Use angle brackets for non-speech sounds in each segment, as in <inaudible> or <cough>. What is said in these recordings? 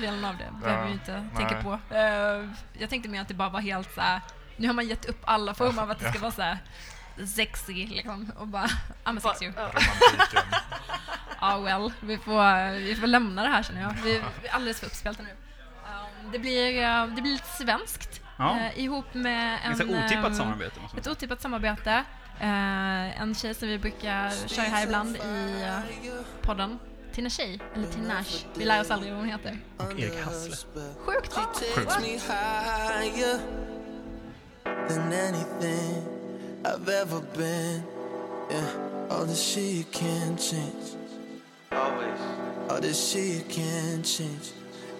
delen av det behöver vi inte tänka på. Eh, jag tänkte mer att det bara var helt så här, nu har man gett upp alla former av att det ska vara så här sexy liksom och bara, I'm a sexy. Ja. Romantiken. Ja, <laughs> well, vi får, vi får lämna det här känner jag. Vi vi är alldeles för uppspelta nu. Um, det, blir, uh, det blir lite svenskt Ja. eh, ihop med en... Ganska otippat samarbete. Ett otippat samarbete. Eh, en tjej som vi brukar köra här ibland i podden. Tina Tjej, eller Tinash. Vi lär oss aldrig vad hon heter. Och Erik Hassle. Sjukt! Sjukt. than anything I've ever been. Yeah, all this shit you can't change. Always. All this shit you can't change.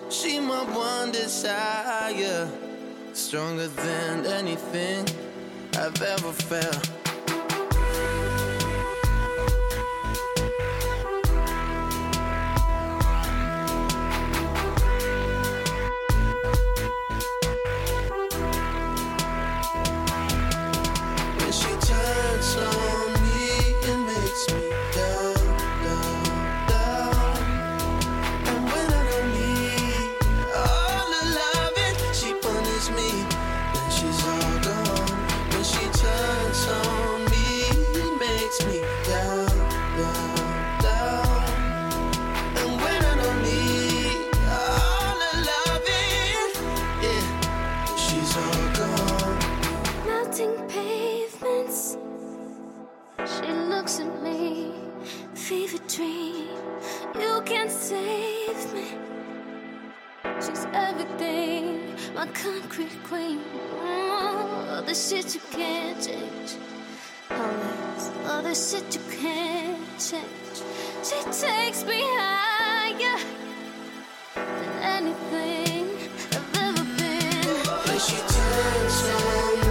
She my one desire, stronger than anything I've ever felt. Concrete queen. All the shit you can't change. Always, all the shit you can't change. She takes me higher than anything I've ever been. When she turns on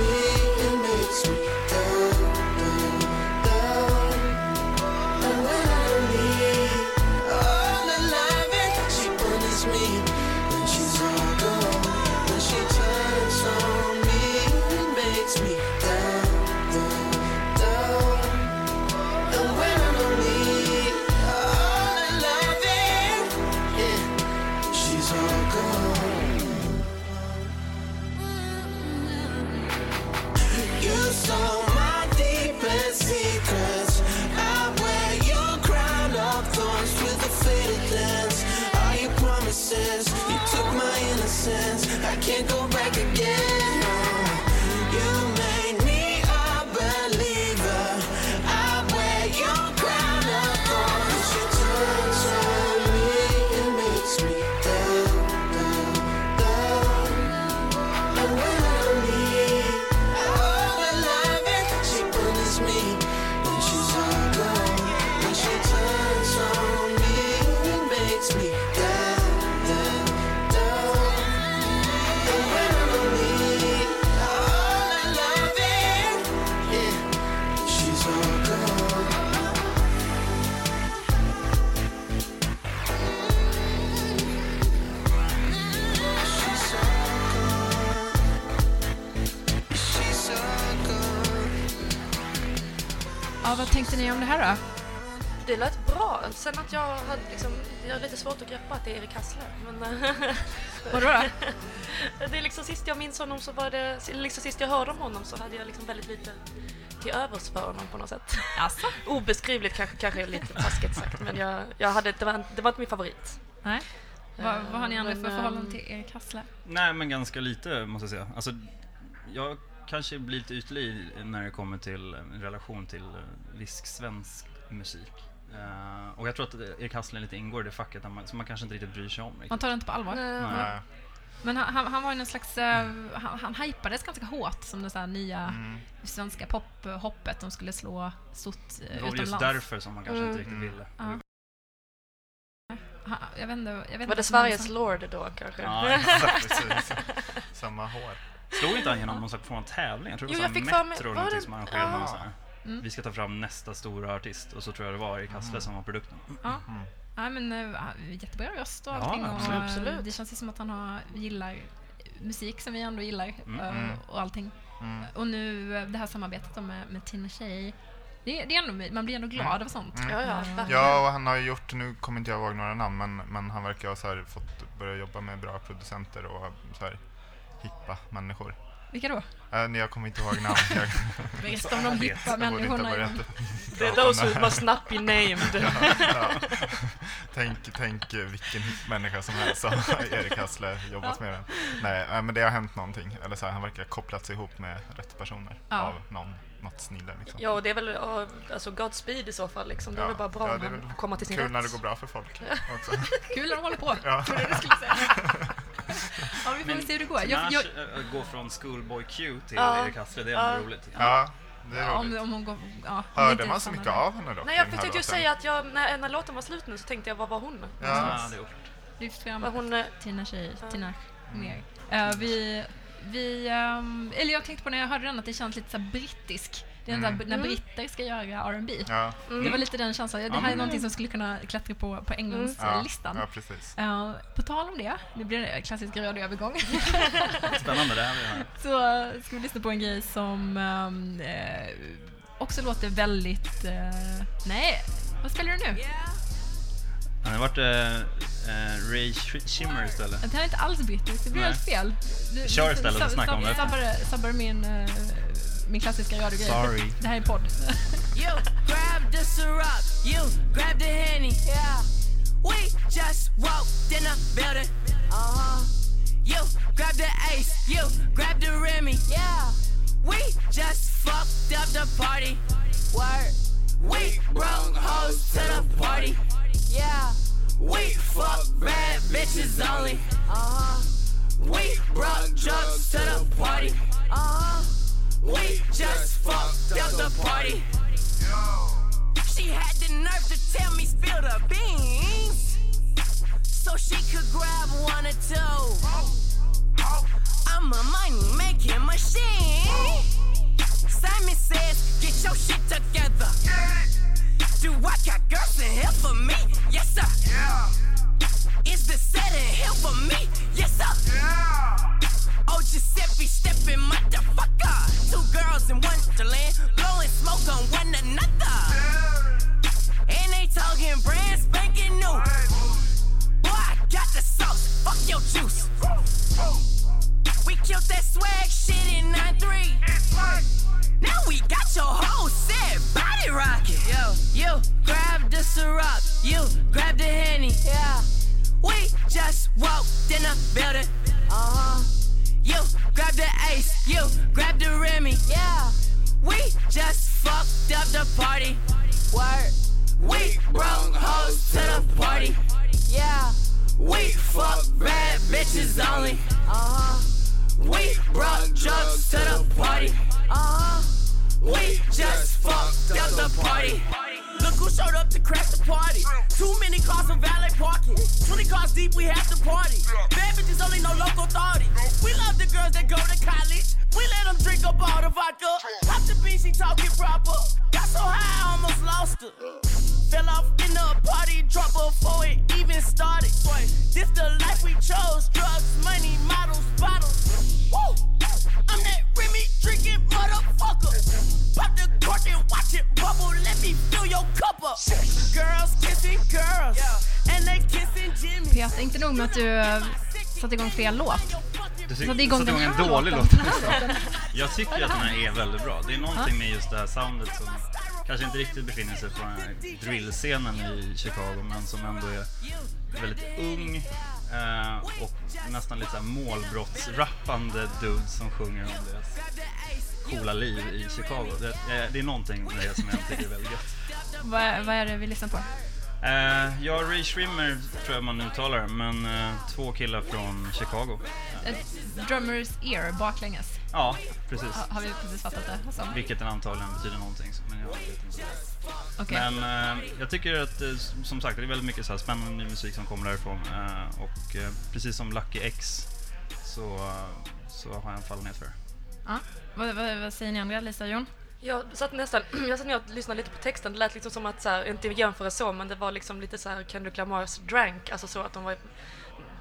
Ja, vad tänkte ni om det här då? Det lät bra. Sen att jag hade liksom, jag har lite svårt att greppa att det är Erik Hassle. Men eh, <laughs> Vadå då? det är liksom sist jag minns honom så var det, liksom sist jag hörde om honom så hade jag liksom väldigt lite till övers för honom på något sätt. Alltså? <laughs> Obeskrivligt kanske, kanske lite taskigt sagt men jag, jag hade, det, var, det var inte min favorit. Nej. Vad, vad har ni andra Men, för förhållande ehm, till Erik Hassle? Nej, men ganska lite måste jag säga. Alltså, jag kanske blir lite ytlig när det kommer till en relation till eh, viss svensk musik. Eh, och jag tror att Erik Hassle lite ingår i det facket man, som man kanske inte riktigt bryr sig om. Man Riktigt. tar det inte på allvar. Eh, Nej. Men han, han, han var ju någon slags... eh, han, han hypades ganska hårt som det så här nya Mm. svenska pophoppet de skulle slå stort eh, Det var just utomlands. därför som man kanske inte Mm. riktigt Mm. ville. Ja. Han, jag vet inte, jag vet inte Var det som Sveriges Lord då kanske? Ja, <laughs> Precis. Samma hår. Slog inte han igenom någon form av tävling? Jag tror det Jo, var jag så här fick för mig- Metro eller var någonting det- som arrangerade någon Ja. så här. Mm. Vi ska ta fram nästa stora artist och så tror jag det var Erik Hassle Mm. som var produkten. Ja. Mm. Ja, men uh, jättebra röst och Ja, allting. absolut. och, eh, Absolut. Det känns som att han har, gillar musik som vi ändå gillar Mm. eh, Mm. och allting. Mm. Och nu det här samarbetet med, med Tina Tjej. Det, det är ändå, man blir ändå glad av sånt. Mm. Ja, ja. Ja, och han har ju gjort, nu kommer inte jag ihåg några namn, men, men han verkar ha så här fått börja jobba med bra producenter och så här hippa människor. Vilka då? Äh, jag kommer inte ihåg namn. Jag, <laughs> Berätta om de hippa människorna. Det är prata om those det who här. must not be named. Ja. tänk, tänk eh, vilken hipp människa som helst som Erik Hassle jobbat med den. Nej, äh, men det har hänt någonting. Eller så här, han verkar ha kopplats ihop med rätt personer Ja. av någon, något snille. Liksom. Ja, och det är väl ja, alltså Godspeed i så fall. Liksom. Det är Ja. väl bara bra Ja, om det är han väl kommer till sin Kul rätt. när det går bra för folk också. <laughs> Kul när de håller på. Ja. Du det skulle säga. <laughs> <laughs> ja, vi får väl se hur det går. Jag, jag, äh, går från Schoolboy Q till Ja. Erik Hassle, det är Ja. roligt. Ja, det är om, om hon går... Ja, Hörde man så mycket av henne dock? Nej, jag försökte ju säga att jag, när, när låten var slut nu så tänkte jag, vad var hon? Ja. Ja, det är oklart. Lyft fram Var hon eh, Tina Tjej, Ja. Tina mer. Eh, vi, vi, ehm, eller jag tänkte på när jag hörde den att det känns lite så här brittisk. Det är Mm. där, när Mm. britter ska göra R&B. Ja, Det var lite den känslan. Det Ja, här är men- någonting som skulle kunna klättra på, på ja, Englandslistan. ja, precis. Eh, på tal om det, det blir en klassisk radioövergång, <laughs> Spännande, det här jag höra. så ska vi lyssna på en grej som eh, också låter väldigt... eh, nej, vad spelar du nu? Han har varit äh, Ray Sh- Shimmer istället. Det här är inte alls brittiskt, det blir helt fel. Du, Kör istället och snacka om det. Sabbar, sabbar min, min klassiska radiogrej. Sorry. Det här är podd. <laughs> You grab the syrup, you grab the henny. Yeah. We just walked in the building. Uh huh. You grab the ace, you grab the Remy. Yeah. We just fucked up the party. Word. We brought hoes to the party. Yeah. We fuck bad bitches only. Uh huh. We brought drugs to the party. Uh huh. We just fucked up the party. She had the nerve to tell me spill the beans so she could grab one or two. I'm a money making machine. Simon says, get your shit together. Do I got girls in here for me? Yes, sir. Is the set in here for me? Just det här soundet som kanske inte riktigt befinner sig på den här drillscenen i Chicago men som ändå är väldigt ung eh, och nästan lite målbrottsrappande dudes som sjunger om deras coola liv i Chicago. Det, eh, det är någonting med det som jag tycker är väldigt gött. Vad, vad är det vi lyssnar på? Eh, ja, Ray Shrimmer tror jag man uttalar men eh, två killar från Chicago. Ett drummers ear baklänges. ja, precis. Ha, har vi precis fattat det som? Vilket antagligen betyder någonting. Men jag vet inte. Okej. Men eh, jag tycker att som sagt det är väldigt mycket så här spännande ny musik som kommer därifrån. Och precis som Lucky X så, så har jag en fallenhet för det. Ja. Vad, vad, vad säger ni andra, Lisa och Jon? Jag satt nästan, <clears throat> jag satt ner och lyssnade lite på texten. Det lät liksom som att, så här, inte jämföra så, men det var liksom lite så här Kendrick Lamars drank. Alltså så att de var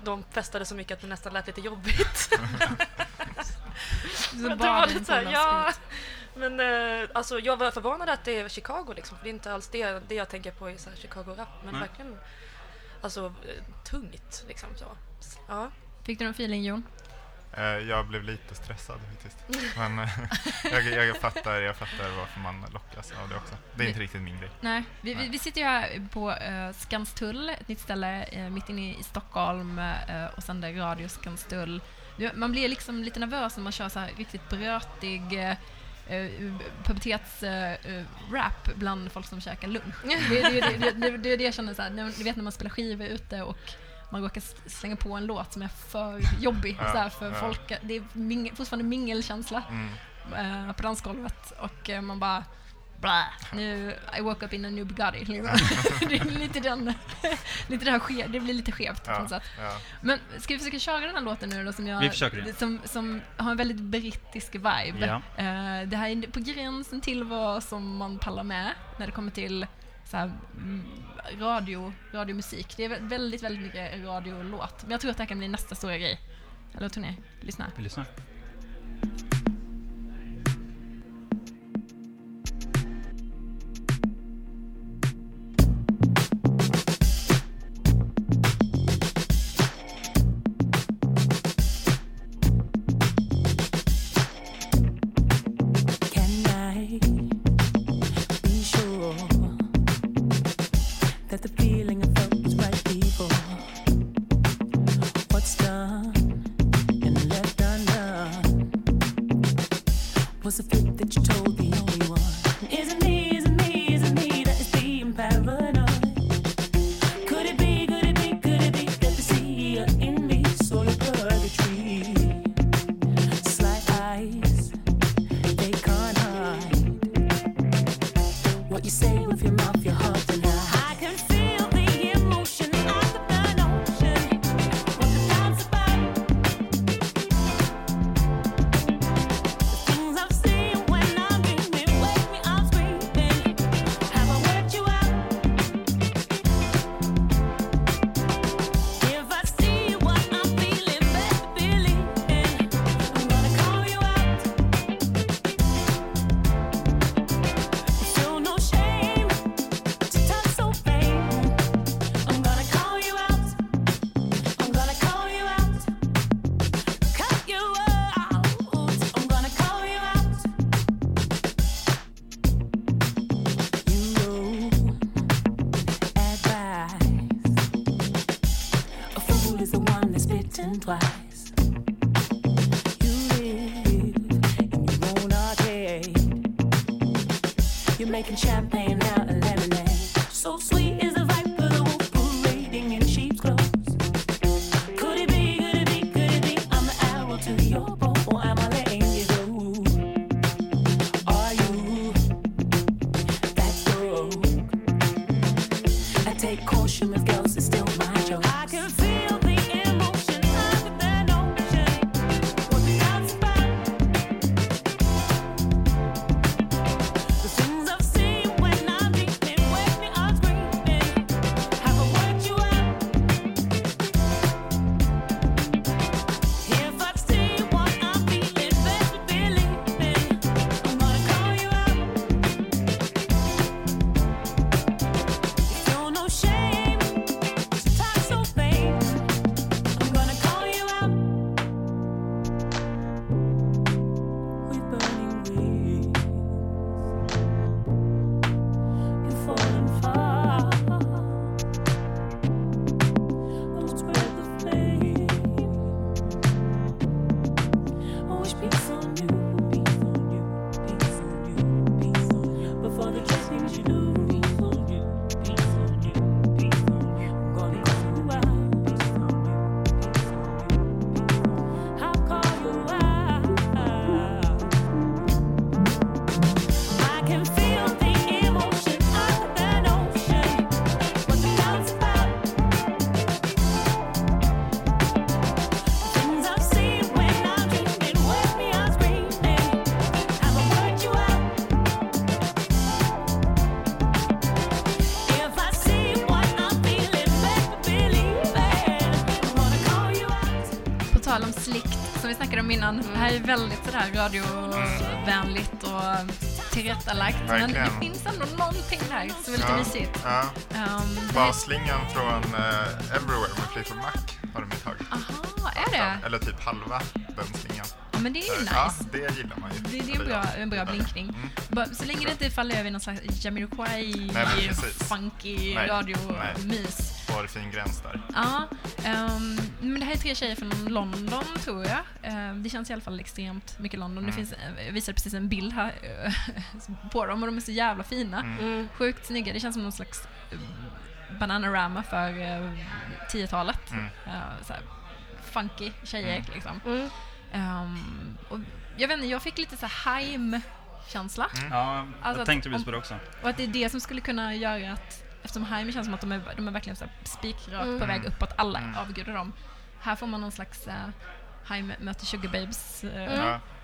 de festade så mycket att det nästan lät lite jobbigt. <laughs> Det <laughs> var lite så här, ja. Men eh, alltså, jag var förvånad att det är Chicago liksom, för det är inte alls det, det jag tänker på i så här Chicago-rap. Men Nej. verkligen alltså, eh, tungt liksom så. Ja. Fick du någon feeling Jon? Eh, Jag blev lite stressad faktiskt. Men eh, <laughs> jag, jag, fattar, jag fattar varför man lockas av det också. Det är inte riktigt min grej. Nej, vi, vi, Nej. vi sitter ju här på uh, Skanstull, ett nytt ställe uh, mitt inne i Stockholm uh, och sänder Radio Skanstull. Nu, Man blir liksom lite nervös när man kör så här riktigt brötig uh, pubertets-rap bland folk som käkar lunch. <laughs> Det, det, det, det, det, det är det jag känner så här, ni vet när man spelar skivor ute och man råkar slänga på en låt som är för jobbig Ja, så här, för ja. folk. Det är ming, fortfarande mingelkänsla Mm. eh, på dansgolvet och eh, man bara Blah, nu, I woke up in a new Bugatti. <laughs> Liksom. det är lite den, <laughs> lite det här ske, det blir lite skevt på Ja, något sätt. ja. Men ska vi försöka köra den här låten nu då som jag, Vi försöker det. som, som har en väldigt brittisk vibe. Ja. Eh, det här är på gränsen till vad som man pallar med när det kommer till så här, mm, radio, radiomusik. Det är väldigt, väldigt mycket radiolåt. Men jag tror att det här kan bli nästa stora grej. Eller vad tror ni? Lyssna. Vi lyssnar. Twice. You live in your own arcade. You're making champagne out. Är väldigt sådär radiovänligt och tillrättalagt. Men det Verkligen. finns ändå någonting där som är lite mysigt. Ja. Um, Basslingan från eh, Everywhere med Fleetwood Mac har de tagit. Aha, är det? Eller typ halva den slingan. Ja, men det är ju Ja, nice. det gillar man ju. Det, det är en bra, en bra blinkning. Mm. Så länge det inte faller över i någon slags Jamiroquai, funky Nej, radio-mys. Hårfin gräns där. Ja, ehm, men det här är tre tjejer från London tror jag. Ehm, det känns i alla fall extremt mycket London. Det Mm. finns, eh, jag visade precis en bild här eh, <laughs> på dem och de är så jävla fina. Mm. Sjukt snygga. Det känns som någon slags eh, Bananarama för uh, 10-talet. Mm. Här, funky tjejer Mm. liksom. Mm. Ehm, och jag vet inte, jag fick lite så här Haim-känsla. Mm. Ja, Alltså jag tänkte precis på det också. Och att det är det som skulle kunna göra att, eftersom Haim känns som att de är, de är verkligen så spikrakt Mm. på väg uppåt, alla Mm. avgudar dem. Här får man någon slags uh, Haim möter Sugar Babes uh,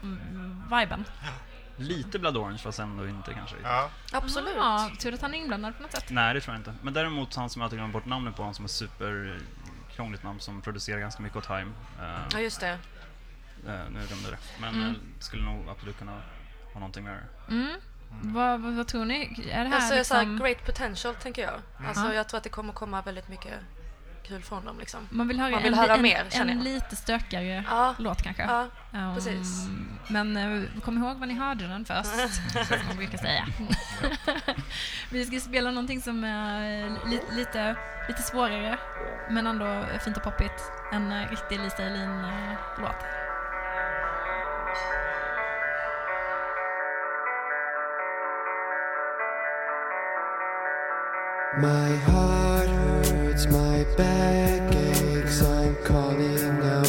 Mm. Ja, viben. <gasps> Lite Blood Orange fast ändå inte kanske. ja. Absolut. Ja, tur att han är inblandad på något sätt. Nej, det tror jag inte. Men däremot han som jag alltid glömmer bort namnet på, han som är super krångligt namn som producerar ganska mycket åt Time. Eh, Ja, just det. eh, nu glömde jag det. Men Mm. eh, skulle nog absolut kunna ha någonting med det. Mm. Vad, vad, vad tror ni? Är det här Alltså, så här, liksom, great potential, tänker jag. Alltså, Ja. jag tror att det kommer komma väldigt mycket kul från dem. Liksom. man vill höra, man vill en, höra en, mer, en jag. lite stökigare Ja, låt kanske. ja, Ehm, precis. Men eh, kom ihåg vad ni hörde den först, <laughs> som man brukar säga. Vi ska spela någonting som är li, lite, lite svårare, men ändå fint och poppigt. En eh, riktig Lisa Elin-låt. My heart hurts, my back aches. I'm calling out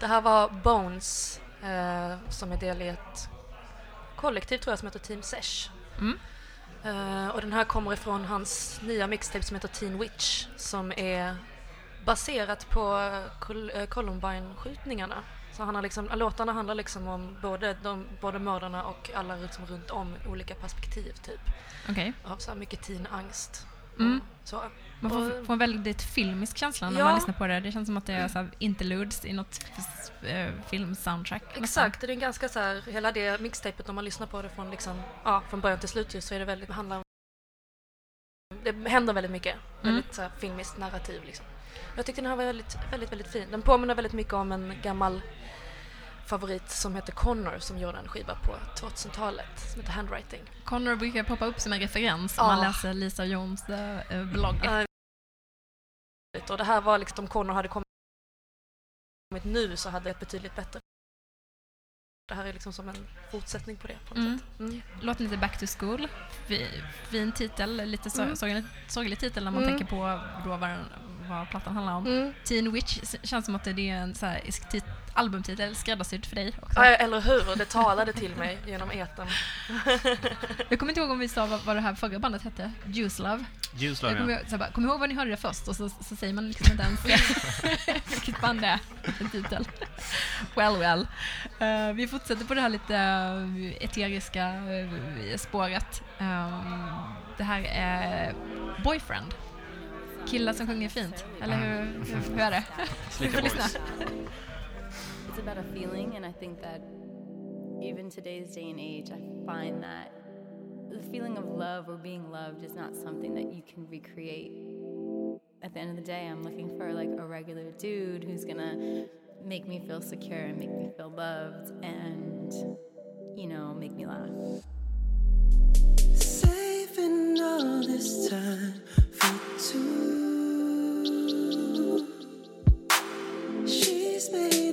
Det här var Bones eh, som är del i ett kollektiv tror jag som heter Team Sesh. Mm. Eh, och den här kommer ifrån hans nya mixtape som heter Teen Witch som är baserat på Col- eh, Columbine-skjutningarna. Så han har liksom, låtarna handlar liksom om både, de, både mördarna och alla liksom runt om olika perspektiv typ. Okej. Av så mycket teen-angst. Mm. Så. Man får, Och- får en väldigt filmisk känsla när Ja. man lyssnar på det. Det känns som att det är så interludes i något eh, filmsoundtrack. Exakt, det är en ganska så här, hela det mixtapet om man lyssnar på det från, liksom, ja, från början till slut så är det väldigt, handlar om, det händer väldigt mycket, väldigt så här, filmiskt narrativ liksom. Jag tyckte den här var väldigt, väldigt, väldigt fin. Den påminner väldigt mycket om en gammal favorit som heter Connor som gjorde en skiva på 2000-talet som heter Handwriting. Connor brukar poppa upp som en referens om Ja. man läser Lisa Jones eh, blogg. Och det här var liksom, om Connor hade kommit nu så hade det ett betydligt bättre. Det här är liksom som en fortsättning på det på något Mm. sätt. Mm. Låten heter Back to School. Fi- Fin titel, lite Mm. sorglig, sorglig titel när man Mm. tänker på då den- vad plattan handlar om. Mm. Teen Witch känns som att det är en så här, tit- albumtitel skräddarsydd för dig också. Ja, eller hur? Det talade till mig genom etern. <laughs> Jag kommer inte ihåg om vi sa vad, vad det här förra bandet hette. Juice Love. Juice Jag Love, kommer, ja. så här bara, kom ihåg vad ni hörde det först och så, så säger man liksom inte ens. <laughs> Vilket band det är, en titel. Well well. Eh, vi fortsätter på det här lite uh, eteriska eh, spåret. Ehm, det här är Boyfriend. Killar som sjunger fint, eller hur, hur, hur är det? Vi Slicka får lyssna. boys. It's about a feeling, and I think that even today's day and age, I find that the feeling of love or being loved is not something that you can recreate. At the end of the day, I'm looking for like a regular dude who's gonna make me feel secure and make me feel loved. And you know, make me laugh. Saving all this time for two. She's made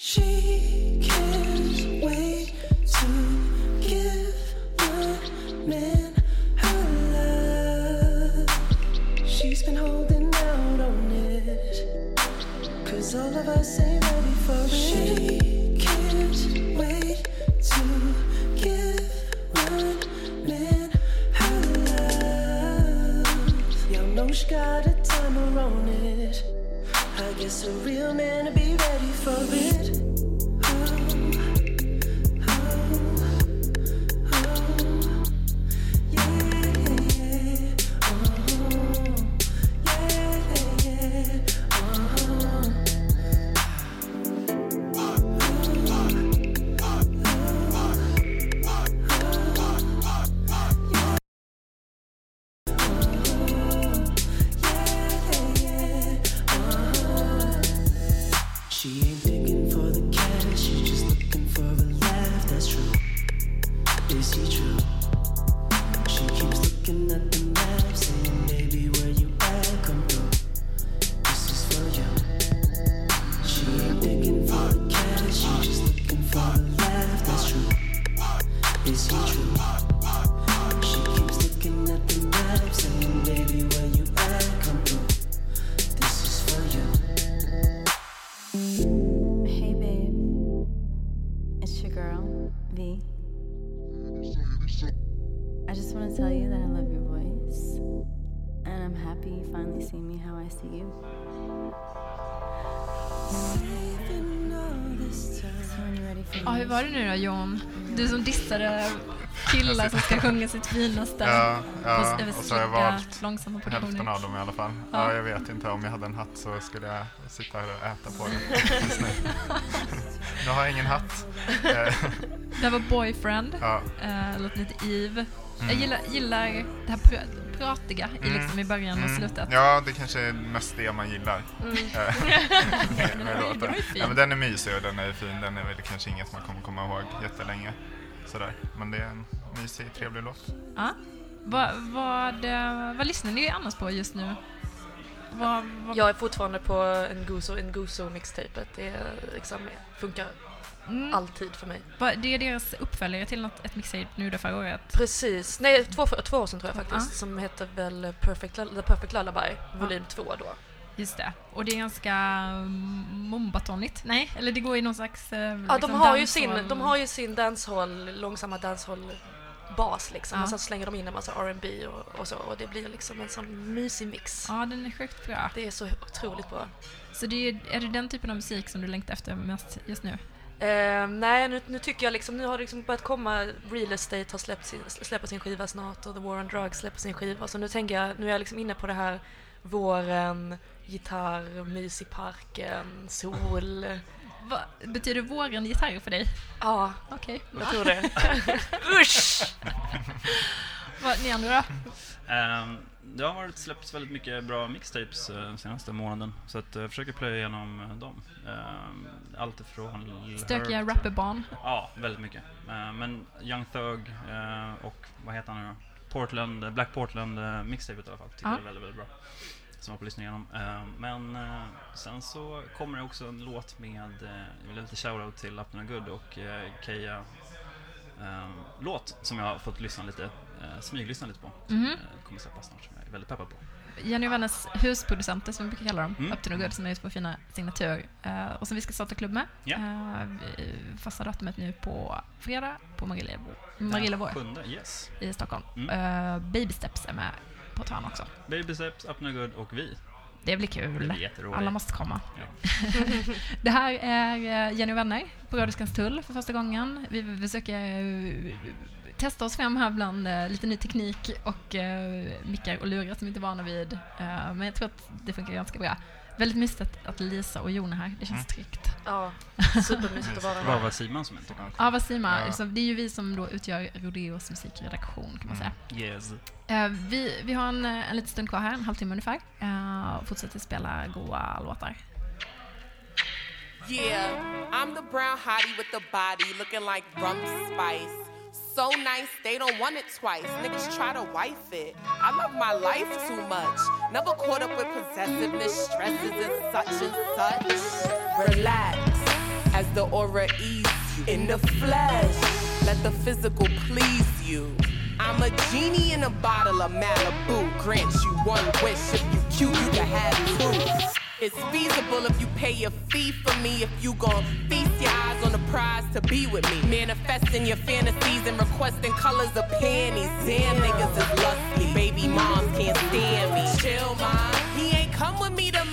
She var det nu då John? Du som dissade killar som ska sjunga sitt finaste. Ja, ja, och så har jag valt långsamma hälften av dem i alla fall. Ja. Ja. jag vet inte. Om jag hade en hatt så skulle jag sitta här och äta på den just nu. <laughs> nu har jag ingen hatt. Det här var Boyfriend, ja. eh, låt lite Eve. Jag Mm. gillar, gillar det här pratiga i, Mm. liksom, i början och Mm. slutet. Ja, det kanske är mest det man gillar. Mm. Eh, <laughs> <laughs> med- med låten. ja, men den är mysig och den är fin. Den är väl kanske inget man kommer komma ihåg jättelänge. Sådär. Men det är en mysig, trevlig låt. Ja. Vad, vad, eh, vad lyssnar ni annars på just nu? Vad, vad, Jag är fortfarande på en Guso mixtapet. Det är liksom, funkar mm, alltid för mig. vad, det är deras uppföljare till något, ett mixtape nu det förra året. Precis, nej två, två år sedan tror jag faktiskt. Ja. Som heter väl Perfect, The Perfect Lullaby, volym 2 då. Just det. Och det är ganska mm, mombatonigt. Nej, eller det går i någon slags... eh, Ja, liksom de har, ju sin, de har ju sin dancehall, långsamma dancehall bas liksom. Ja. Och sen slänger de in en massa R&B och, och så. Och det blir liksom en sån mysig mix. Ja, den är sjukt bra. Det är så otroligt bra. Så det är, är det den typen av musik som du längtar efter mest just nu? Eh, nej, nu, nu tycker jag liksom, nu har det liksom börjat komma, Real Estate har släppt sin, släpper sin skiva snart och The War on Drugs släpper sin skiva. Så nu tänker jag, nu är jag liksom inne på det här våren, gitarr, mys i parken, sol. Vad betyder våren gitarr för dig? Ja, Okej. jag tror det. <laughs> Usch! <laughs> Vad, ni andra då? Ehm, det har varit släppts väldigt mycket bra mixtapes uh, senaste månaden, så att, eh, jag försöker plöja igenom eh, dem. Ehm, allt ifrån... Stökiga rapperbarn. Ja, väldigt mycket. Eh, men Young Thug eh, och vad heter han nu då? Portland, eh, Black Portland uh, mixtapet i alla fall, tycker Ja. jag är väldigt, väldigt bra. Som jag får lyssna igenom. Men sen så kommer det också en låt med, jag vill ge lite shoutout till Up to No Good och eh, låt som jag har fått lyssna lite, smyglyssna lite på. Mhm. Eh, kommer släppas snart som jag är väldigt peppad på. Jenny och Wennes husproducenter som vi brukar kalla dem, Mm. Up to No Good, som är ute på fina signatur. Eh, och som vi ska starta klubb med. Eh, vi- fasta datumet nu på fredag på Marielevå Sjunde, yes. i Stockholm. Mm. Eh, Baby Steps är med på ett hörn också. Baby Steps, Up to No Good och vi. Det blir kul. Det blir. Alla måste komma. Ja. <laughs> Det här är eh, Jenny och vänner på Radio Skanstull för första gången. Vi försöker testa oss fram här bland eh, lite ny teknik och eh, mickar och lurar som vi inte är vana vid. Eh, Men jag tror att det funkar ganska bra. Väldigt mysigt att- att Lisa och Jon är här. Det känns tryggt. Ja, <laughs> supermysigt att vara Vad här. var Simon som inte kom? Ja, vad Sima, Ja. så det är ju vi som då utgör Rodeos musikredaktion kan man säga. Yes. Eh, vi, vi har en, eh, en liten stund kvar här, en halvtimme ungefär. Och fortsätter spela goa låtar. Yeah, I'm the brown hottie with the body looking like rum spice. So nice, they don't want it twice. Niggas try to wife it. I love my life too much. Never caught up with possessiveness, stresses, and such and such. Relax as the aura ease you in the flesh. Let the physical please you. I'm a genie in a bottle of Malibu. Grant you one wish. If you cute, you can have two. It's feasible if you pay a fee for me. If you gon' feast your eyes on the prize to be with me. Manifesting your fantasies and requesting colors of panties. Damn, niggas is lusty. Baby moms can't stand me. Chill, mom. He ain't come with me to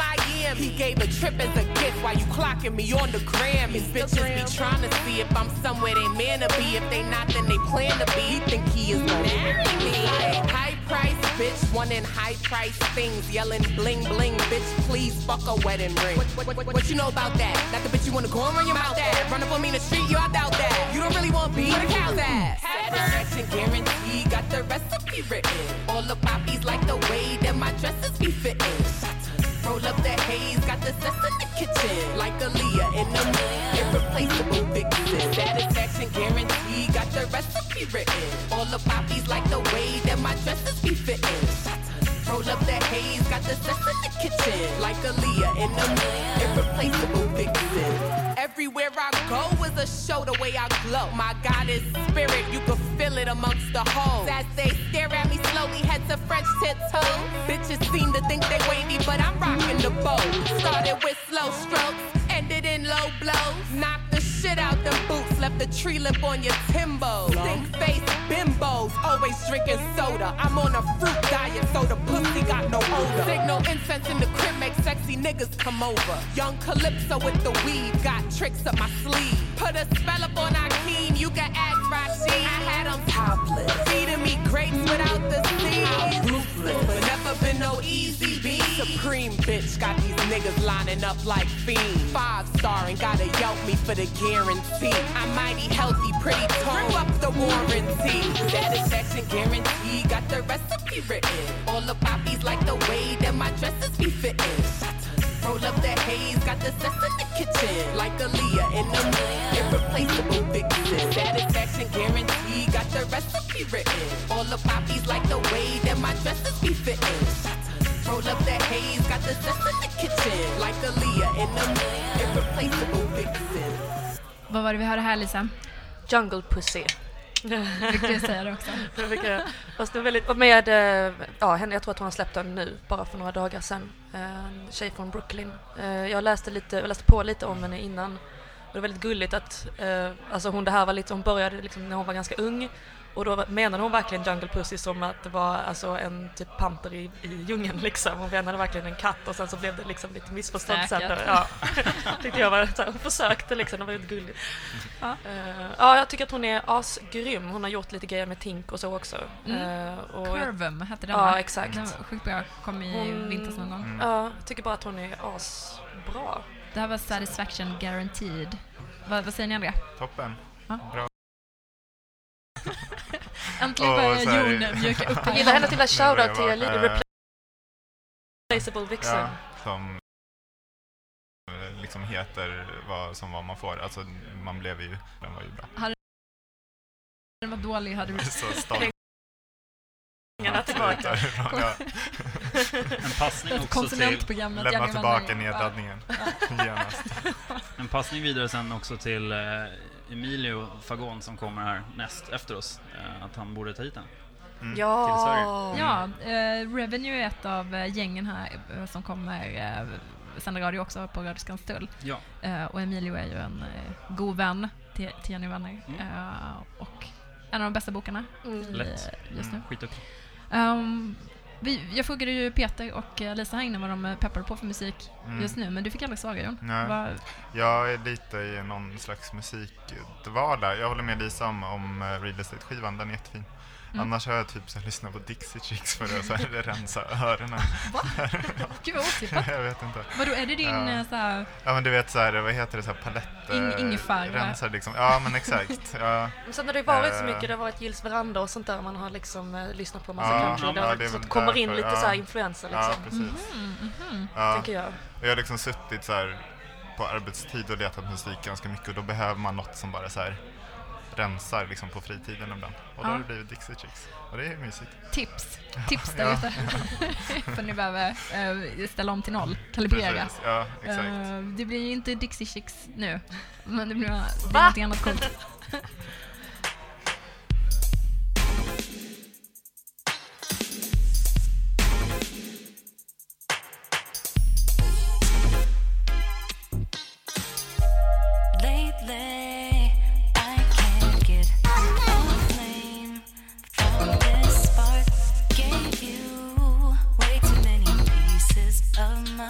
Miami. He gave a trip as a gift while you clocking me on the gram. These bitches be trying to see if I'm somewhere they man to be. If they not, then they plan to be. He think he is gonna marry me. High price, bitch, wanting high price things. Yelling bling bling, bitch, please fuck a wedding ring. What, what, what, what you know about that? Not the bitch you wanna go and run your mouth at. Run up on me in the street, yo, I doubt that. You don't really want beef. Where the cow's at? Satisfaction guarantee, got the recipe written. All the poppies like the way that my dresses be fitting. Roll up the haze, got the cess in the kitchen. Like Aaliyah in the irreplaceable vixen. Satisfaction guarantee, got the recipe written. All the poppies like the way that my dresses be fitting. Roll up the haze, got the cess in the kitchen. Like Aaliyah in the irreplaceable vixen. Everywhere I go is a show the way I glow. My goddess spirit, you can feel it amongst the hoes. As they stare at me slowly, head to French tiptoe. Bitches seem to think they wavy, but I'm rocking the bow. Started with slow strokes, ended in low blows. Knocked the shit out them boots, left the tree lip on your Timbo. Stink face bimbos, always drinking soda. I'm on a fruit diet, so the pussy got no odor. Signal incense in the crib, make sexy niggas come over. Young Calypso with the weed, got tricks up my sleeve. Put a spell up on Akeem, you can ask Rashid. I had 'em topless, feeding me grapes without the seeds. Ruthless, never been no easy beat. Supreme bitch, got these niggas lining up like fiends. Five star and gotta yelp me for the guarantee. I'm mighty healthy, pretty tone. Rip up the warranty. Satisfaction guarantee, got the recipe written. All the poppies like the way that my dresses be fitting. Roll up the haze, got the cess in the kitchen. Like Aaliyah in the irreplaceable vixen. Satisfaction guarantee, got the recipe written. All the poppies var det vi hörde här Lisa? Jungle Pussy. Fick du säga det också? <laughs> Jag. Fast det väldigt, med, eh, ja, henne, jag tror att hon har släppt den nu, bara för några dagar sedan. Eh, En tjej från Brooklyn. Eh, Jag läste, lite, jag läste på lite om henne innan det är väldigt gulligt att alltså hon, det här var lite, hon började liksom när hon var ganska ung och då menade hon verkligen Jungle Pussy som att det var alltså en typ panter i, i djungeln liksom. Hon menade verkligen en katt och sen så blev det liksom lite missförstått sen. Säkert. Ja, <laughs> tyckte jag var så här, hon försökte liksom, det var väldigt gulligt. Ja. Eh, ja, jag tycker att hon är asgrym. Hon har gjort lite grejer med Tink och så också. Mm. Eh, och Curvum hette den Ja, va? exakt. Den sjukt bra, kom i Hon- vintras någon gång. Mm. ja, jag tycker bara att hon är asbra. Det här var Satisfaction Guaranteed. Vad, vad säger ni andra? Toppen. Ja. Bra. Äntligen börjar här- Jon mjuka upp <laughs> Jag gillar hennes lilla shoutout till Replaceable Vixen. Ja, som liksom heter vad, som vad man får. Alltså man blev ju, den var ju bra. Den var dålig, hade du... Så stolt. Pengarna tillbaka. Ja, En passning också till, lämna tillbaka nedladdningen genast. en passning vidare sen också till eh, Emilio Fagon som kommer här näst efter oss. Eh, att han borde ta hit den. Mm. Ja. Ja, eh, Revenue är ett av eh, gängen här eh, som kommer eh, sända radio också på Radio Skanstull. Ja. Eh, och Emilio är ju en eh, god vän till, till Jenny Wenner. Mm. Eh, och en av de bästa bokarna Mm. i, just nu. Mm, Skitduktig. Um, vi, jag frågade ju Peter och eh, Lisa inne vad de är peppade på för musik Mm. just nu, men du fick aldrig svara Jon. Nej. Vad- Jag är lite i någon slags musikdvala. Jag håller med Lisa om, om eh, Real Estate-skivan, den är jättefin. Mm. Annars har jag typ så här, lyssnat på Dixie Chicks för att så här, <laughs> rensa öronen. Va? <laughs> Gud vad otippat. jag vet inte. Vadå, är det din Ja. eh, så här, Ja men du vet så här, vad heter det, så här palett... Eh, ingefära. Rensar liksom. Ja men exakt. <laughs> Ja, Men sen har det ju varit så Eh. mycket, det har varit Gills veranda och sånt där man har liksom eh, lyssnat på massa Ja, country. ja, det, det så väl att kommer in lite ja. så här influenser ja liksom, precis. mhm, mhm. Ja. tänker jag. Och jag har liksom suttit så här på arbetstid och letat musik ganska mycket och då behöver man något som bara så här rensar liksom på fritiden ibland. Och då Ja. har det blivit Dixie Chicks. Och det är mysigt. Tips. <laughs> Tips där ute. <laughs> för ni behöver eh, ställa om till noll, kalibrera. Precis. Ja, exakt. Eh, det blir ju inte Dixie Chicks nu, men det blir, det blir Va? någonting annat coolt. <laughs>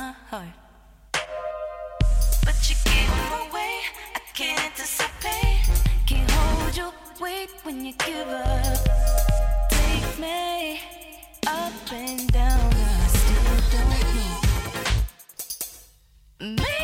my heart, but you them away. I can't anticipate, can't hold your weight when you give up. Take me up and down, I still don't know. Maybe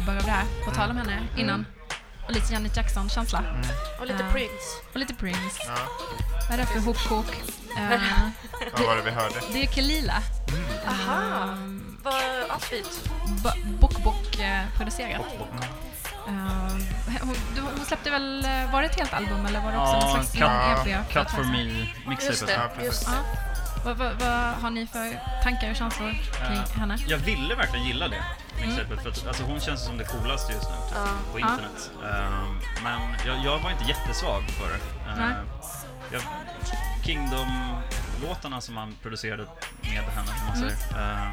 vibbar av det här, på tal om henne innan. Och lite Janet Jackson-känsla. Och lite Ja. Prince. Och lite Prince. Ja. Vad är det för hopkok? <laughs> Eh, Vad var det vi hörde? det är Kelila. Aha, Um, vad asfint. Bok Bok eh, producerat. Eh, hon, du, hon släppte väl, eh, var det ett helt album eller var det också Ja, någon slags Cut- lång EP? Cut for me Just mixtape. det, precis. just Ja. Vad, vad, vad har ni för tankar och känslor kring Eh, henne? Jag ville verkligen gilla det mixtapet för att alltså, hon känns som det coolaste just nu typ, Ja. på Ja. internet. Ehm, men jag, jag var inte jättesvag för det. Nej. jag, Kingdom-låtarna som han producerade med henne, om man Mm. säger, ehm,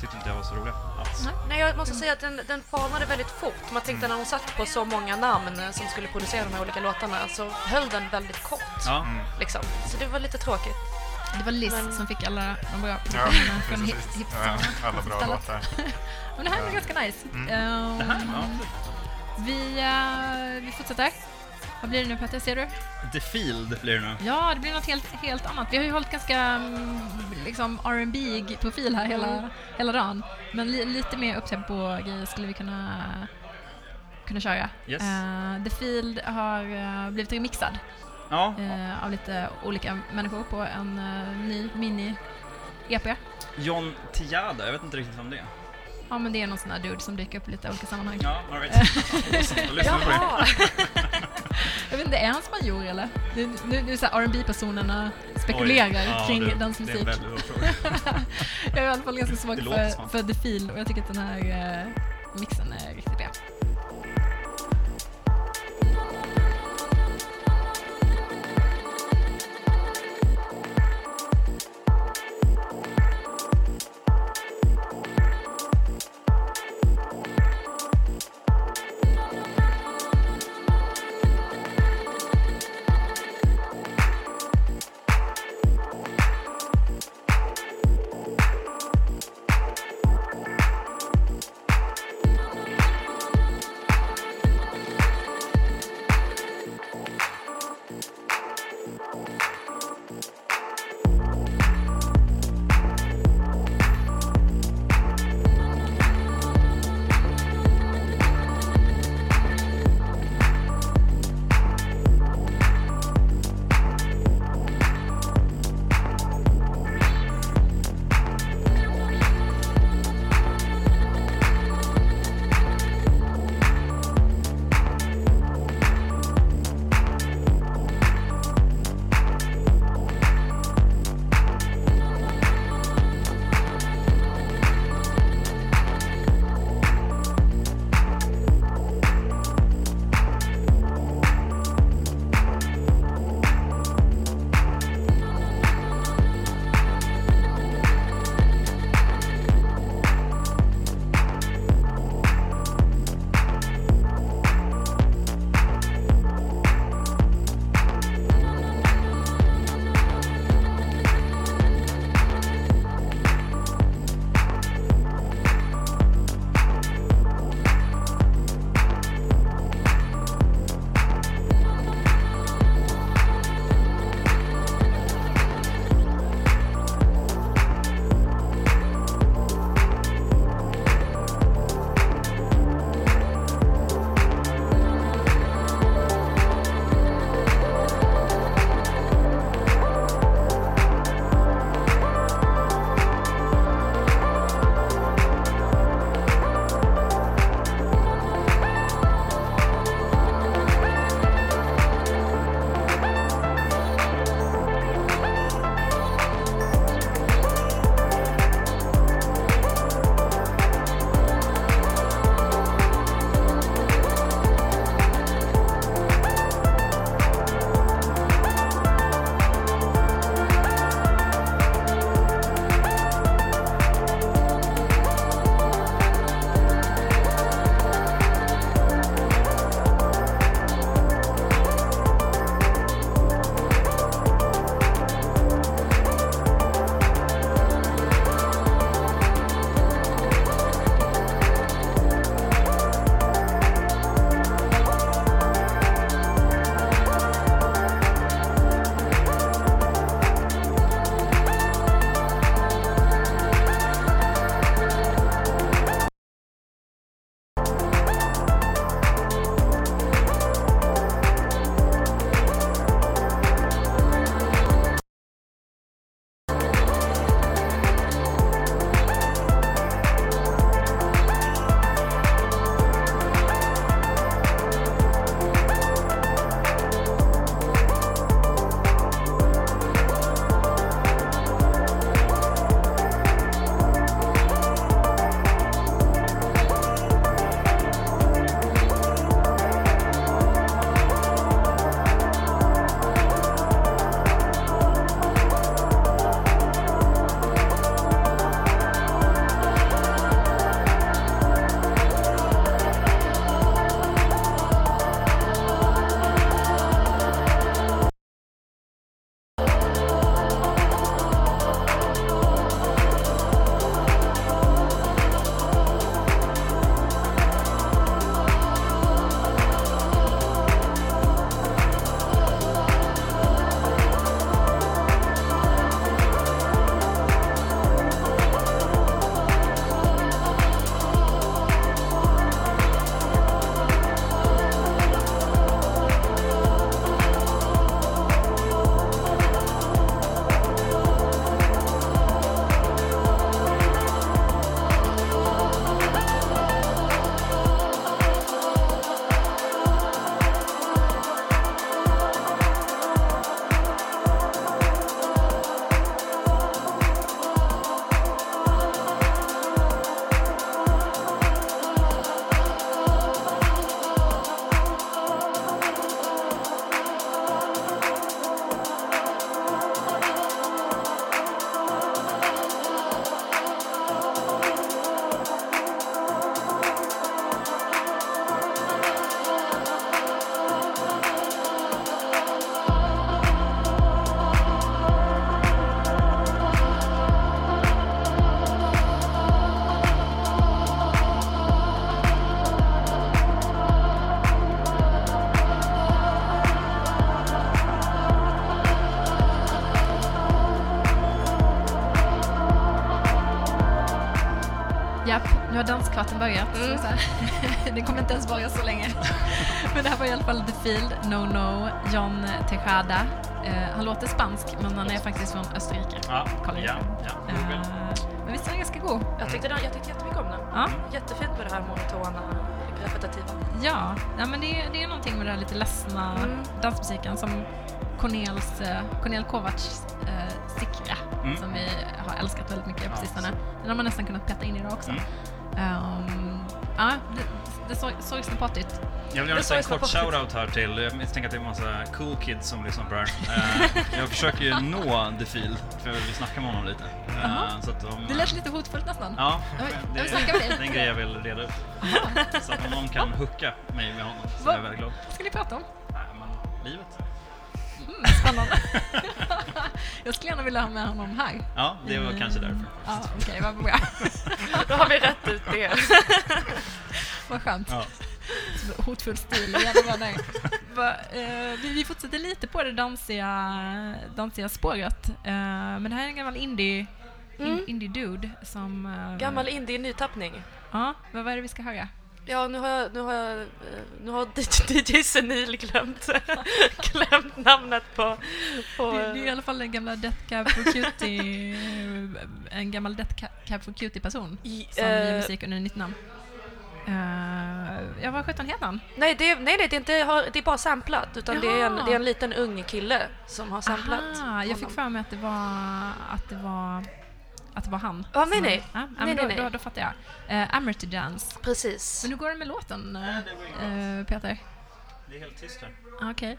tyckte inte jag var så roliga alls. Nej. Jag måste säga att den, den falnade väldigt fort. Man tänkte när hon satt på så många namn eh, som skulle producera de här olika låtarna så höll den väldigt kort. Ja, Liksom. Så det var lite tråkigt. Det var Liz Men- som fick alla de bra Ja, <laughs> från hip- hipstarna. Ja, alla bra låtar. <laughs> Men det här är ganska nice. Mm. Det här, ja. absolut. vi, eh, vi fortsätter. Vad blir det nu Petter, ser du? The Field blir det nu. Ja, det blir något helt, helt annat. Vi har ju hållit ganska mm, liksom rb profil här hela, hela dagen. Men li, lite mer upptempo-grejer skulle vi kunna, kunna köra. Yes. Eh, The Field har eh, blivit remixad Ja, eh, av lite olika människor på en eh, ny mini-EP. John Tiada, jag vet inte riktigt vem det är. Ja, men det är någon sån här dude som dyker upp i lite olika sammanhang. Ja, all right. <laughs> Jag lyssnar på det. Jag vet inte, är han spanjor eller? Nu, nu, nu så här R&B-personerna spekulerar Oj, ja, kring det, dansmusik. Det är en. <laughs> Jag är i alla fall ganska svag för, för The Feel och jag tycker att den här eh, så Mm. <laughs> det kommer inte ens vara så länge. <laughs> men det här var i alla fall The Field, No No, John Tejada. Eh, han låter spansk, men han är faktiskt från Österrike. Ja, Kolla ja, ja. Eh, men visst är den ganska god? Jag tyckte, den, jag tyckte jättemycket om den. Ja. Jättefint med det här monotona, repetitiva. Ja, ja men det, är- det är någonting med den här lite ledsna Mm. dansmusiken som Cornels, eh, Cornel Kovacs eh, Stickra Mm. som vi har älskat väldigt mycket på sistone. Den har man nästan kunnat peta in idag också. Mm. Ehm, ja, det, det såg sorgsna partyt. Jag vill säga en kort shoutout här till, jag misstänker att det är en massa cool kids som lyssnar på det här. <laughs> Eh, jag försöker ju nå The Field, för jag vill snacka med honom lite. Jaha. så att om, Det lät lite hotfullt nästan. Ja, det, jag vill det är en grej jag vill reda ut. Så att om någon kan hooka mig med honom så är Va? jag väldigt glad. Vad ska ni prata om? Nej, men livet. Mm, spännande. <laughs> jag skulle gärna vilja ha med honom här. Ja, det var kanske därför. Ja, Okej, vad bra. <laughs> Då har vi rätt ut det. <laughs> vad skönt. Ja. hotfull stil vara där. <laughs> Va, eh, vi, vi fortsätter lite på det dansiga, dansiga spåret. Eh, men det här är en gammal indie, Mm. in, indie dude som... Eh, Gammal indie nytappning. Ja, vad, vad är det vi ska höra? Ja, nu har, jag, nu har, jag, eh, nu har DJ Senil glömt, glömt namnet på... på Det, det är i alla fall en gamla Death Cab for Cutie, <laughs> en gammal Death Ca- Cab for Cutie-person i, som eh, gör musik under nytt namn. Uh, ja, vad sjutton heter han? nej, det, nej, nej, det är, inte, det är bara samplat. Utan det är, en, det är en liten ung kille som har samplat Aha, jag fick honom. för mig att det var, att det var, att det var han. Ja, nej, nej. Ja, ja, Nej, men då, nej, nej. Då, då fattar jag. Uh, Amity Dance. Precis. Men hur går det med låten, eh, Peter? Det är helt tyst här. Ah, Okej.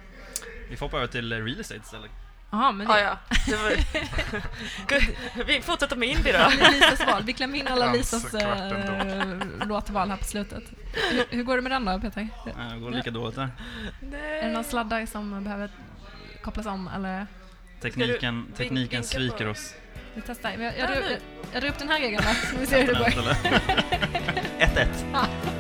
Vi får hoppa över till eh, real estate istället. Jaha, men det, ja. Det var, <laughs> vi fortsätter med indie då. det är Lisas val. Vi klämmer in alla Dans Lisas uh, <laughs> låtval här på slutet. Hur, hur går det med den då, Peter? Eh, Det går lika dåligt där. Är det någon sladdar som behöver kopplas om eller? Tekniken, vin- tekniken sviker på? oss. Vi testar. Jag, jag, Ja, jag, jag, jag drar upp den här regeln då, så vi se hur det går. Eller? 1-1. <laughs>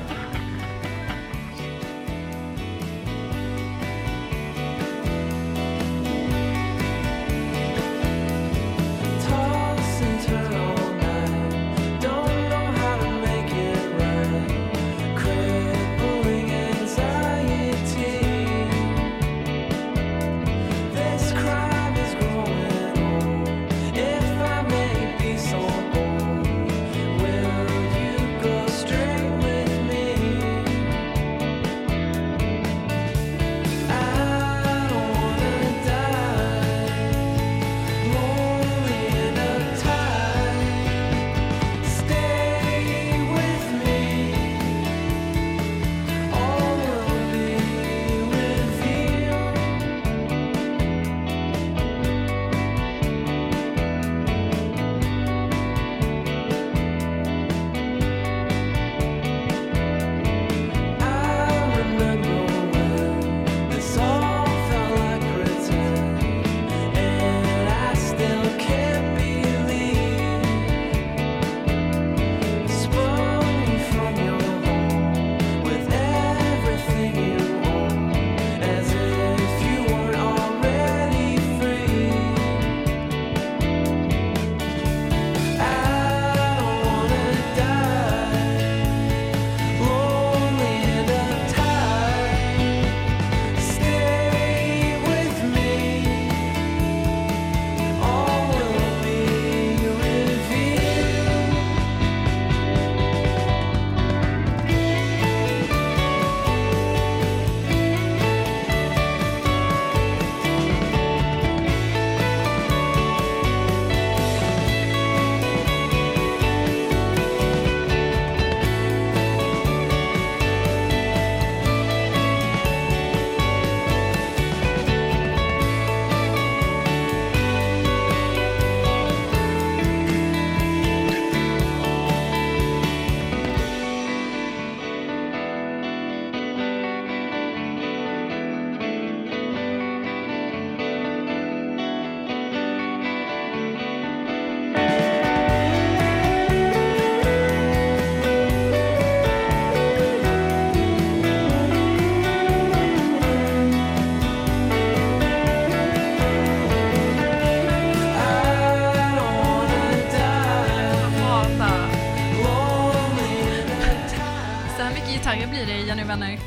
vänner.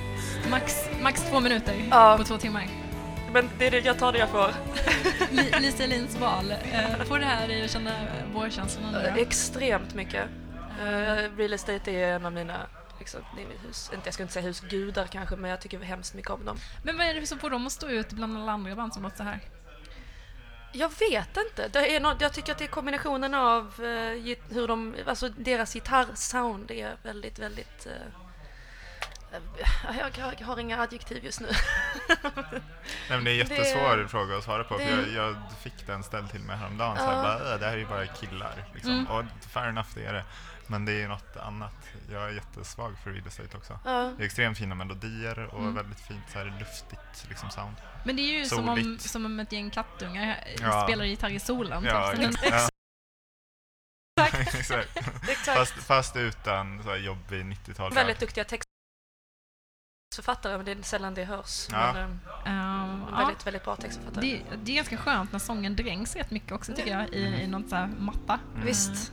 Max, max två minuter Ja. på två timmar. Men det är det, jag tar det jag får. Li- Lisa Elins val. Eh, får det här dig att känna vårkänslorna nu Eh, då? Extremt mycket. Uh, real estate är en av mina, liksom, det är mitt hus. Inte, jag ska inte säga husgudar kanske, men jag tycker hemskt mycket om dem. Men vad är det som får dem att stå ut bland alla andra band som låter så här? Jag vet inte. Det är nå- jag tycker att det är kombinationen av eh, hur de, alltså deras gitarrsound är väldigt, väldigt... eh, jag, har inga adjektiv just nu. Nej, men det är en Det- jättesvår fråga att svara på. det- För jag, jag fick den ställd till mig häromdagen. Så Ja. här, bara, "Äh, det här är ju bara killar. Liksom. Mm. Och fair enough, det är det. Men det är något annat. Jag är jättesvag för real estate också. Ja. Det är extremt fina melodier och Mm. väldigt fint så här, luftigt liksom, sound. Men det är ju som om, som om ett gäng kattungar eh, Ja. spelar gitarr i solen. Ja, typ. Exakt. <laughs> <laughs> Fast, fast utan så här jobbig 90-tals... Väldigt duktiga textförfattare, men det är sällan det hörs. Ja. Men, eh, Ehm, ja. väldigt, väldigt bra textförfattare. Det, det är ganska skönt när sången dränks rätt mycket också tycker jag i, i något så här matta. Mm. Visst.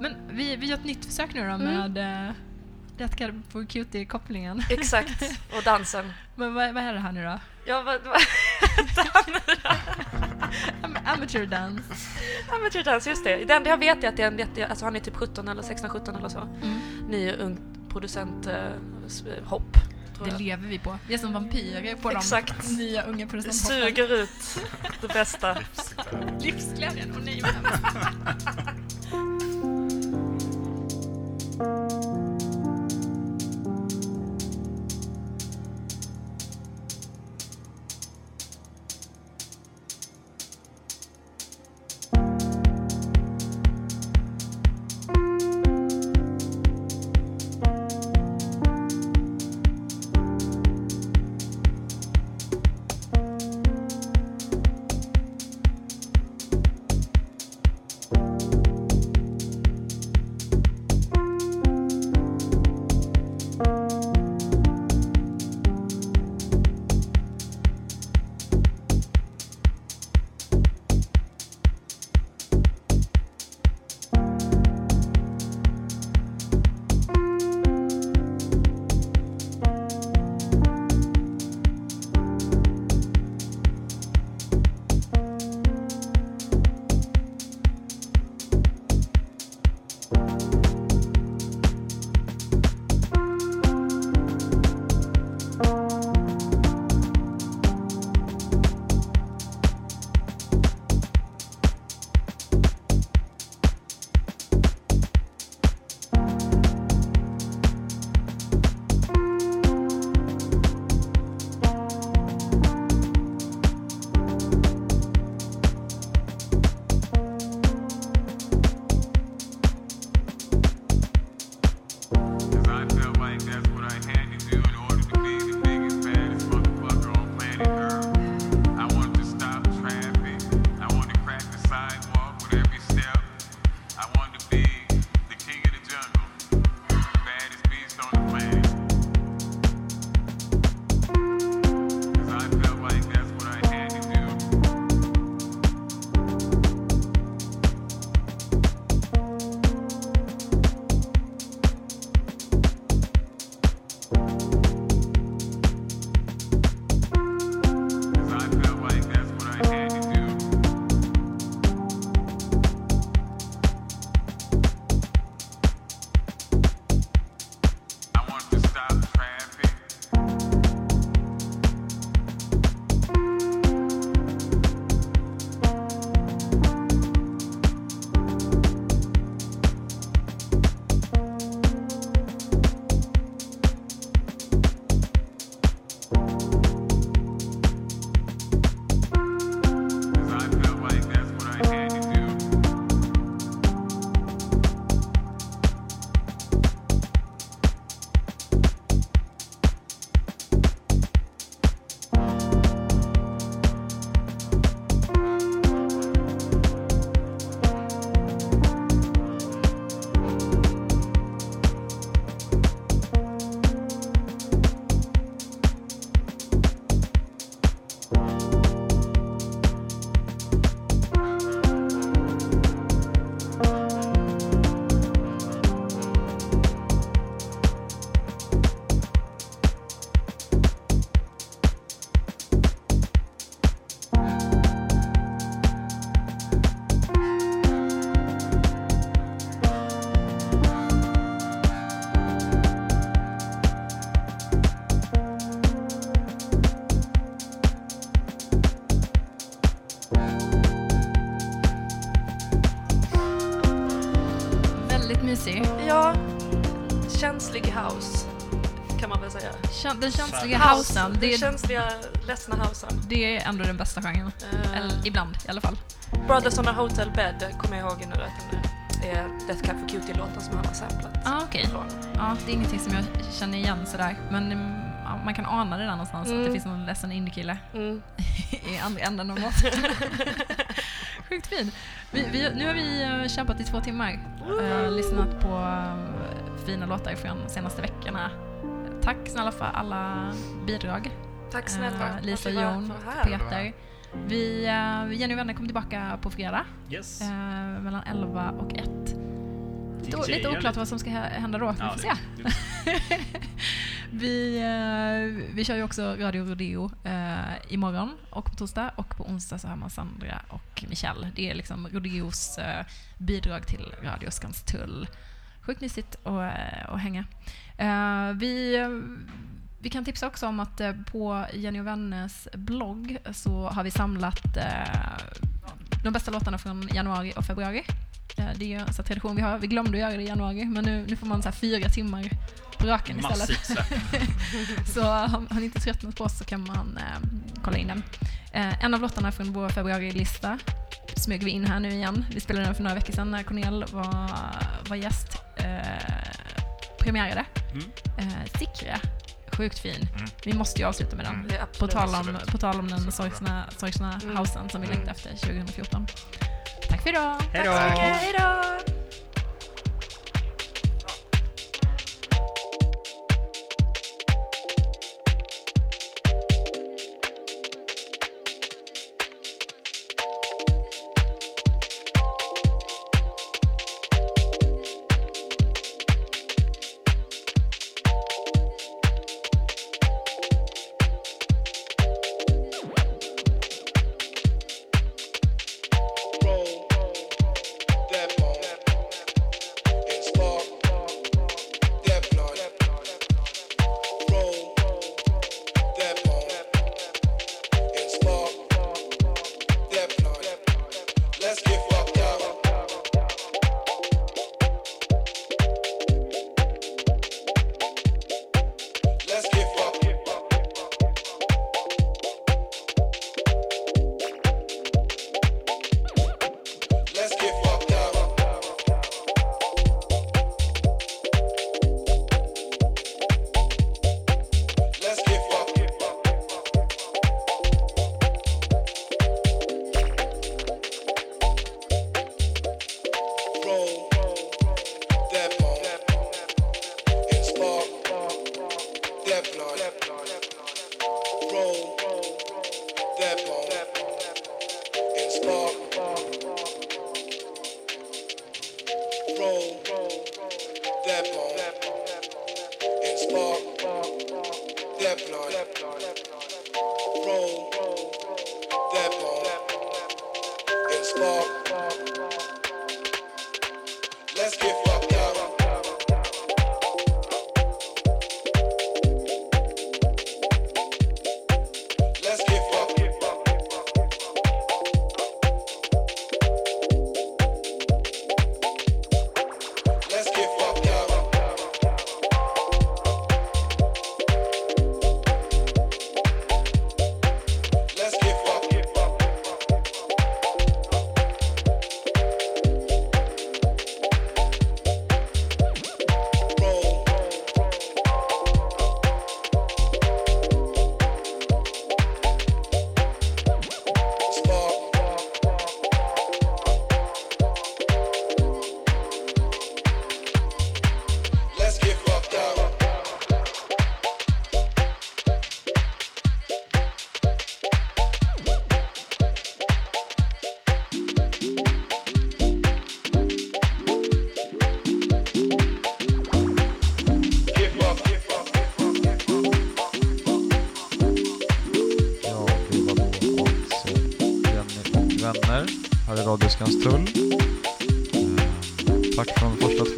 Men vi, vi gör ett nytt försök nu då Mm. med uh, Death Cab for Cutie-kopplingen. Exakt. Och dansen. <laughs> Men vad, vad är det här nu då? Ja, vad, vad, <laughs> Am- Amateur dance. Amateur dance, just det. Det enda jag vet är att det är en jätte, alltså han är typ 17 eller 16-17 eller så. Mm. Ny ung producent s- hopp. Tror Det jag. lever vi på. Vi är som vampyrer på Exakt. de <laughs> nya unga producenthoppen. Suger ut det bästa. Livsglädje. <laughs> Livsglädjen. Och nej, <laughs> mysig. Ja, känslig house kan man väl säga. Kän- Den känsliga House, housen, det är, känsliga, ledsna housen. det är ändå den bästa genren. Eh, Eller ibland i alla fall. Brothers on a Hotel Bed kommer jag ihåg nu att den är Death Cab for Cutie-låten som han har samplat. Ah, okej. från. Ja, det är ingenting som jag känner igen sådär. Men mm, man kan ana det där någonstans, att Mm. det finns någon ledsen indiekille Mm. <laughs> i andra änden av <laughs> låten. Sjukt fin. Vi, vi, nu har vi eh, kämpat i två timmar. Uh, lyssnat på eh, fina låtar från senaste veckorna. Tack snälla för alla bidrag. Tack snälla. Eh, Lisa Jon. Peter. Vi, uh, Jenny och vänner kommer tillbaka på fredag Yes. mellan 11 och 1. DJ lite oklart vad som ska hä- hända då, vi Ja, får det- se. <laughs> vi, vi kör ju också Radio Rodeo eh, imorgon och på torsdag och på onsdag så har man Sandra och Michelle. Det är liksom Rodeos eh, bidrag till Radio Skanstull. Sjukt mysigt att, eh, att hänga. Eh, vi, vi kan tipsa också om att eh, på Jenny och Vänners blogg så har vi samlat eh, de bästa låtarna från januari och februari. Det är ju en tradition vi har. Vi glömde att göra det i januari, men nu, nu får man så här fyra timmar på raken istället. <laughs> Så har, har ni inte tröttnat på oss så kan man eh, kolla in den. Eh, en av låtarna från vår februarilista smög vi in här nu igen. Vi spelade den för några veckor sedan när Cornel var, var gäst. Eh, premiärade. Mm. Eh, Sikre. Sjukt fin. Mm. Vi måste ju avsluta med den. Mm. På tal, om, på tal om den sorgsna, sorgsna Mm. housen som vi Mm. längtar efter 2014. Tack för idag! Hej då!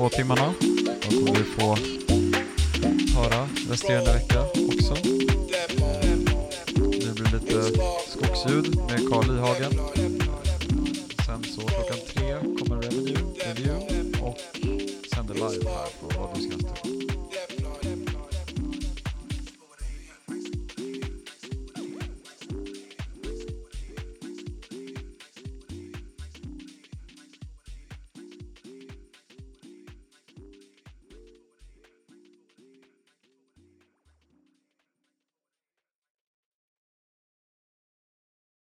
Två timmarna. Då kommer vi få